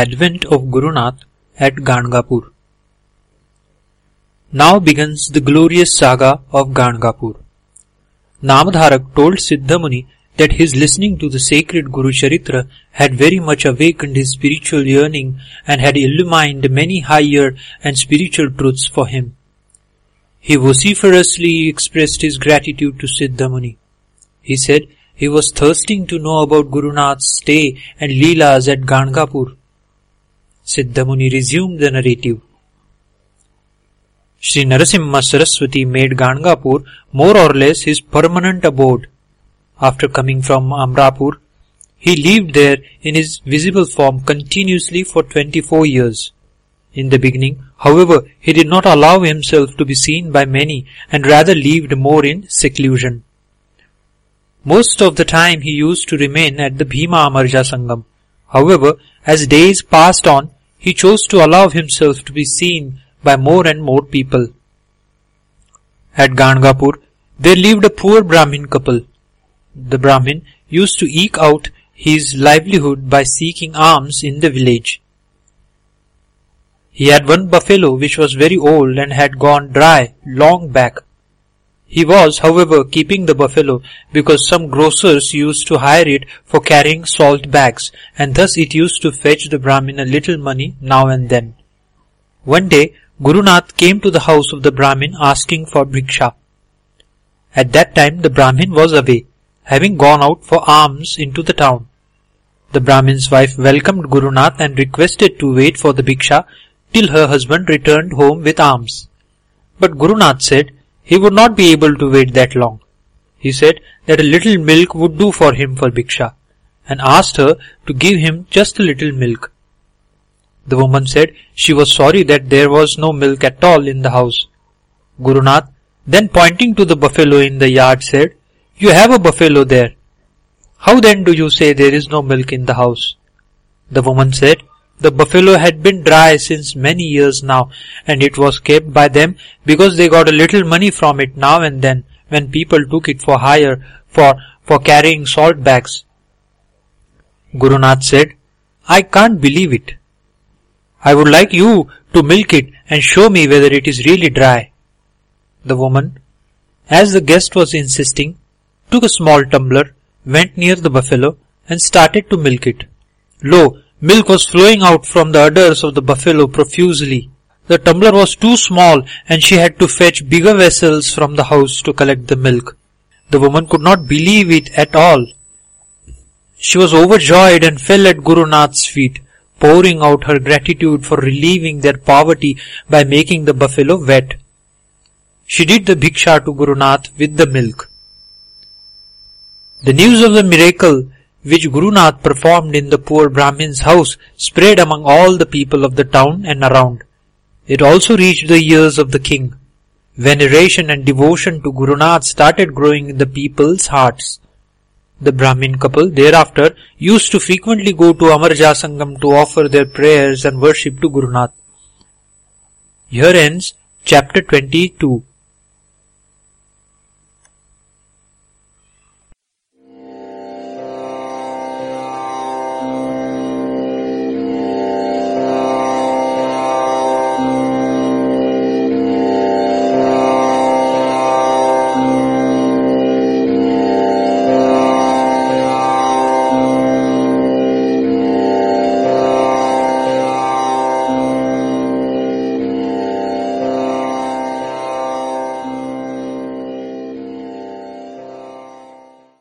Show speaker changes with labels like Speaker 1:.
Speaker 1: Advent of Gurunath at Gangapur. Now begins the glorious saga of Gangapur. Namadharak told Siddhamuni that his listening to the sacred Guru Charitra had very much awakened his spiritual yearning and had illumined many higher and spiritual truths for him. He vociferously expressed his gratitude to Siddhamuni. He said he was thirsting to know about Gurunath's stay and Leelas at Gangapur. Siddhamuni resumed the narrative. Sri Narasimha Saraswati made Gangapur more or less his permanent abode. After coming from Amrapur, he lived there in his visible form continuously for 24 years. In the beginning, however, he did not allow himself to be seen by many and rather lived more in seclusion. Most of the time he used to remain at the Bhima Amarja Sangam. However, as days passed on, he chose to allow himself to be seen by more and more people. At Gangapur, there lived a poor Brahmin couple. The Brahmin used to eke out his livelihood by seeking alms in the village. He had one buffalo which was very old and had gone dry long back. He was, however, keeping the buffalo because some grocers used to hire it for carrying salt bags and thus it used to fetch the Brahmin a little money now and then. One day, Gurunath came to the house of the Brahmin asking for bhiksha. At that time the Brahmin was away, having gone out for alms into the town. The Brahmin's wife welcomed Gurunath and requested to wait for the bhiksha till her husband returned home with alms. But Gurunath said he would not be able to wait that long. He said that a little milk would do for him for Bhiksha and asked her to give him just a little milk. The woman said she was sorry that there was no milk at all in the house. Gurunath then pointing to the buffalo in the yard said, You have a buffalo there. How then do you say there is no milk in the house? The woman said, the buffalo had been dry since many years now, and it was kept by them because they got a little money from it now and then when people took it for hire for, for carrying salt bags. Guru Gurunath said, I can't believe it. I would like you to milk it and show me whether it is really dry. The woman, as the guest was insisting, took a small tumbler, went near the buffalo and started to milk it. Lo, Milk was flowing out from the udders of the buffalo profusely. The tumbler was too small and she had to fetch bigger vessels from the house to collect the milk. The woman could not believe it at all. She was overjoyed and fell at Guru Nath's feet, pouring out her gratitude for relieving their poverty by making the buffalo wet. She did the bhiksha to Guru Nath with the milk. The news of the miracle which Gurunath performed in the poor Brahmin's house spread among all the people of the town and around. It also reached the ears of the king. Veneration and devotion to Gurunath started growing in the people's hearts. The Brahmin couple thereafter used to frequently go to Amarja Sangam to offer their prayers and worship to Gurunath. Here ends chapter 22.